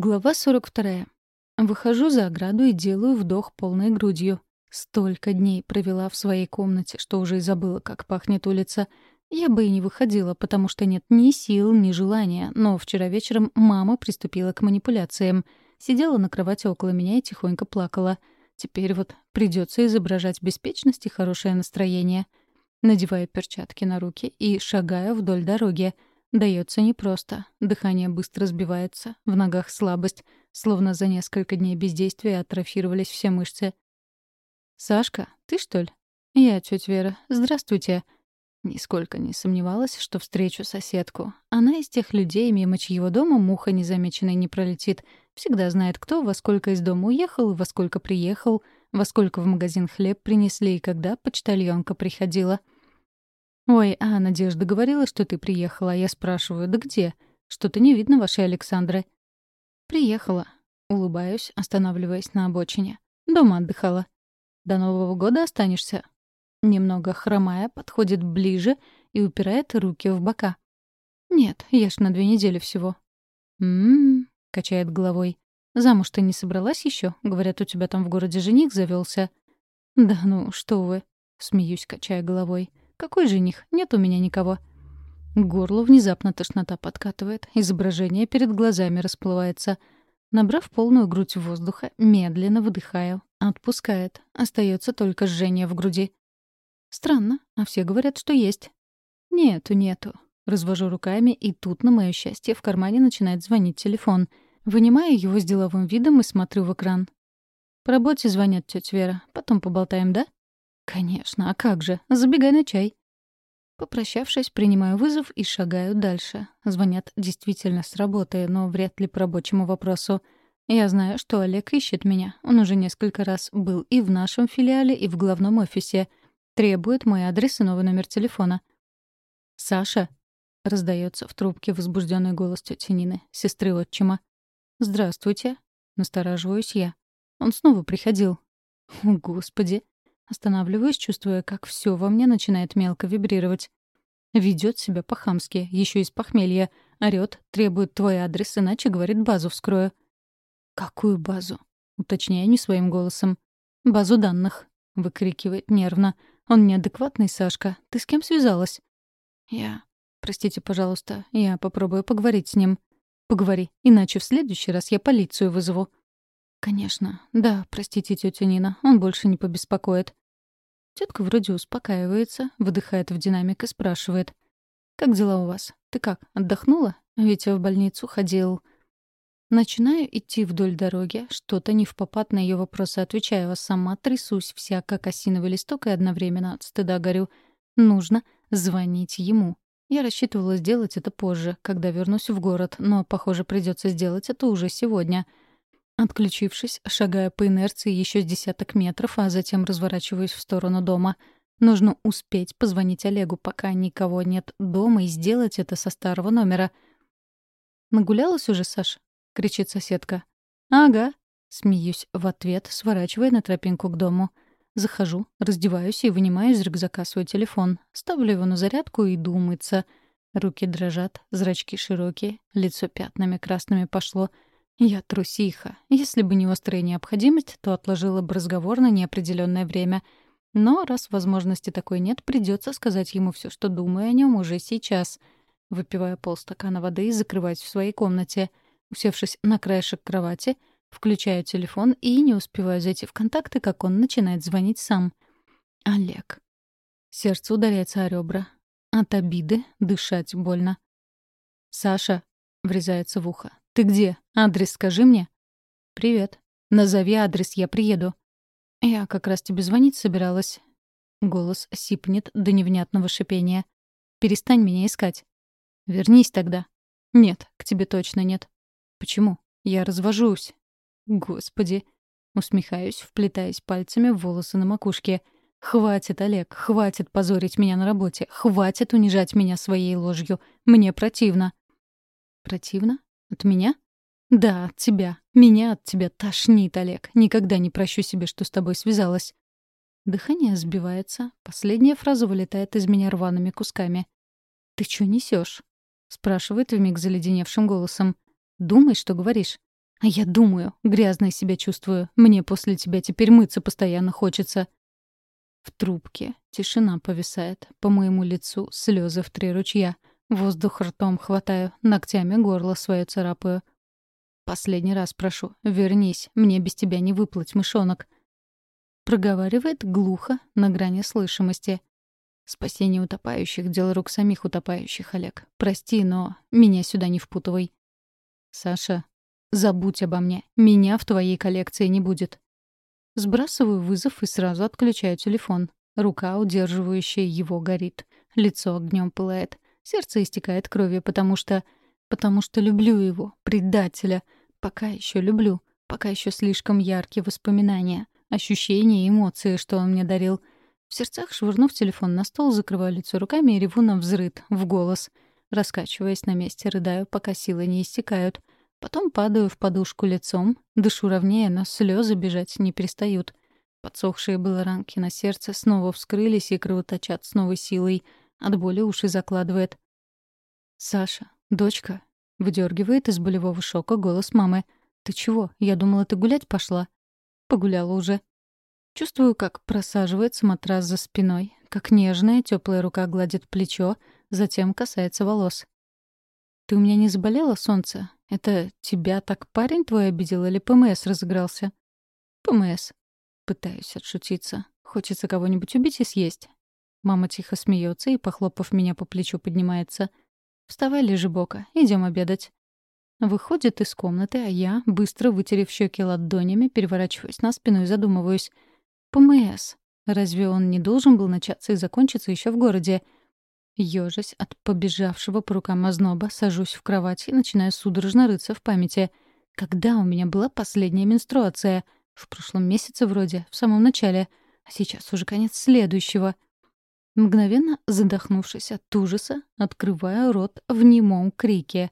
Глава 42. Выхожу за ограду и делаю вдох полной грудью. Столько дней провела в своей комнате, что уже и забыла, как пахнет улица. Я бы и не выходила, потому что нет ни сил, ни желания, но вчера вечером мама приступила к манипуляциям. Сидела на кровати около меня и тихонько плакала. Теперь вот придется изображать беспечность и хорошее настроение. Надеваю перчатки на руки и шагаю вдоль дороги — Дается непросто. Дыхание быстро сбивается, в ногах слабость, словно за несколько дней бездействия атрофировались все мышцы. «Сашка, ты что ли?» «Я, тетя Вера. Здравствуйте». Нисколько не сомневалась, что встречу соседку. Она из тех людей, мимо чьего дома муха незамеченной не пролетит. Всегда знает, кто во сколько из дома уехал, во сколько приехал, во сколько в магазин хлеб принесли и когда почтальонка приходила. «Ой, а Надежда говорила, что ты приехала, а я спрашиваю, да где? Что-то не видно вашей Александры». «Приехала». Улыбаюсь, останавливаясь на обочине. «Дома отдыхала». «До Нового года останешься?» Немного хромая, подходит ближе и упирает руки в бока. «Нет, я ж на две недели всего». «М-м-м», качает головой. «Замуж ты не собралась еще? Говорят, у тебя там в городе жених завелся. «Да ну, что вы», — смеюсь, качая головой. Какой жених? Нет у меня никого. К горлу внезапно тошнота подкатывает, изображение перед глазами расплывается. Набрав полную грудь воздуха, медленно выдыхаю. Отпускает. Остается только жжение в груди. Странно, а все говорят, что есть. Нету, нету. Развожу руками, и тут, на мое счастье, в кармане начинает звонить телефон. Вынимаю его с деловым видом и смотрю в экран. «По работе звонят, тетя Вера. Потом поболтаем, да?» «Конечно, а как же? Забегай на чай». Попрощавшись, принимаю вызов и шагаю дальше. Звонят действительно с работы, но вряд ли по рабочему вопросу. Я знаю, что Олег ищет меня. Он уже несколько раз был и в нашем филиале, и в главном офисе. Требует мой адрес и новый номер телефона. «Саша?» — раздается в трубке возбужденный голос тети Нины, сестры отчима. «Здравствуйте», — настораживаюсь я. Он снова приходил. О, Господи, Останавливаюсь, чувствуя, как все во мне начинает мелко вибрировать. Ведет себя по-хамски, еще из похмелья. Орет, требует твой адрес, иначе, говорит, базу вскрою. «Какую базу?» — уточняю не своим голосом. «Базу данных», — выкрикивает нервно. «Он неадекватный, Сашка. Ты с кем связалась?» «Я...» «Простите, пожалуйста, я попробую поговорить с ним». «Поговори, иначе в следующий раз я полицию вызову». «Конечно. Да, простите, тетя Нина, он больше не побеспокоит». Тетка вроде успокаивается, выдыхает в динамик и спрашивает. «Как дела у вас? Ты как, отдохнула? Ведь я в больницу ходил...» Начинаю идти вдоль дороги, что-то не в попад на ее вопросы отвечаю, а сама трясусь вся, как осиновый листок, и одновременно от стыда горю. Нужно звонить ему. Я рассчитывала сделать это позже, когда вернусь в город, но, похоже, придется сделать это уже сегодня — Отключившись, шагая по инерции еще с десяток метров, а затем разворачиваюсь в сторону дома. Нужно успеть позвонить Олегу, пока никого нет дома, и сделать это со старого номера. «Нагулялась уже, Саш?» — кричит соседка. «Ага», — смеюсь в ответ, сворачивая на тропинку к дому. Захожу, раздеваюсь и вынимаю из рюкзака свой телефон. Ставлю его на зарядку и иду умыться. Руки дрожат, зрачки широкие, лицо пятнами красными пошло — я трусиха. Если бы не острая необходимость, то отложила бы разговор на неопределенное время. Но раз возможности такой нет, придется сказать ему все, что думаю о нем уже сейчас. Выпивая полстакана воды и закрываюсь в своей комнате. Усевшись на краешек кровати, включаю телефон и не успеваю зайти в контакты, как он начинает звонить сам. Олег. Сердце ударяется о ребра. От обиды дышать больно. «Саша», — врезается в ухо, «Ты где? Адрес скажи мне». «Привет. Назови адрес, я приеду». «Я как раз тебе звонить собиралась». Голос сипнет до невнятного шипения. «Перестань меня искать». «Вернись тогда». «Нет, к тебе точно нет». «Почему? Я развожусь». «Господи». Усмехаюсь, вплетаясь пальцами в волосы на макушке. «Хватит, Олег, хватит позорить меня на работе. Хватит унижать меня своей ложью. Мне противно». «Противно? От меня? Да, от тебя. Меня от тебя тошнит, Олег. Никогда не прощу себе, что с тобой связалась. Дыхание сбивается. Последняя фраза вылетает из меня рваными кусками. «Ты чё несёшь?» — спрашивает вмиг заледеневшим голосом. «Думай, что говоришь». А я думаю, грязной себя чувствую. Мне после тебя теперь мыться постоянно хочется. В трубке тишина повисает. По моему лицу слезы в три ручья. Воздух ртом хватаю, ногтями горло свое царапаю. Последний раз прошу, вернись, мне без тебя не выплыть, мышонок. Проговаривает глухо, на грани слышимости. Спасение утопающих — дело рук самих утопающих, Олег. Прости, но меня сюда не впутывай. Саша, забудь обо мне. Меня в твоей коллекции не будет. Сбрасываю вызов и сразу отключаю телефон. Рука, удерживающая его, горит. Лицо огнем пылает. Сердце истекает кровью, потому что... Потому что люблю его, предателя. Пока еще люблю. Пока еще слишком яркие воспоминания, ощущения и эмоции, что он мне дарил — в сердцах, швырнув телефон на стол, закрываю лицо руками и реву на взрыд, в голос. Раскачиваясь на месте, рыдаю, пока силы не истекают. Потом падаю в подушку лицом, дышу ровнее, но слезы бежать не перестают. Подсохшие было ранки на сердце снова вскрылись и кровоточат с новой силой. От боли уши закладывает. «Саша, дочка», — выдергивает из болевого шока голос мамы. «Ты чего? Я думала, ты гулять пошла». «Погуляла уже», Чувствую, как просаживается матрас за спиной, как нежная теплая рука гладит плечо, затем касается волос. «Ты у меня не заболела, солнце? Это тебя так парень твой обидел или ПМС разыгрался?» «ПМС». Пытаюсь отшутиться. Хочется кого-нибудь убить и съесть. Мама тихо смеется и, похлопав меня по плечу, поднимается. «Вставай, лежи бока, идем обедать». Выходит из комнаты, а я, быстро вытерев щеки ладонями, переворачиваюсь на спину и задумываюсь — ПМС. Разве он не должен был начаться и закончиться еще в городе? Ёжась от побежавшего по рукам озноба, сажусь в кровать и начинаю судорожно рыться в памяти. Когда у меня была последняя менструация? В прошлом месяце вроде, в самом начале. А сейчас уже конец следующего. Мгновенно задохнувшись от ужаса, открываю рот в немом крике.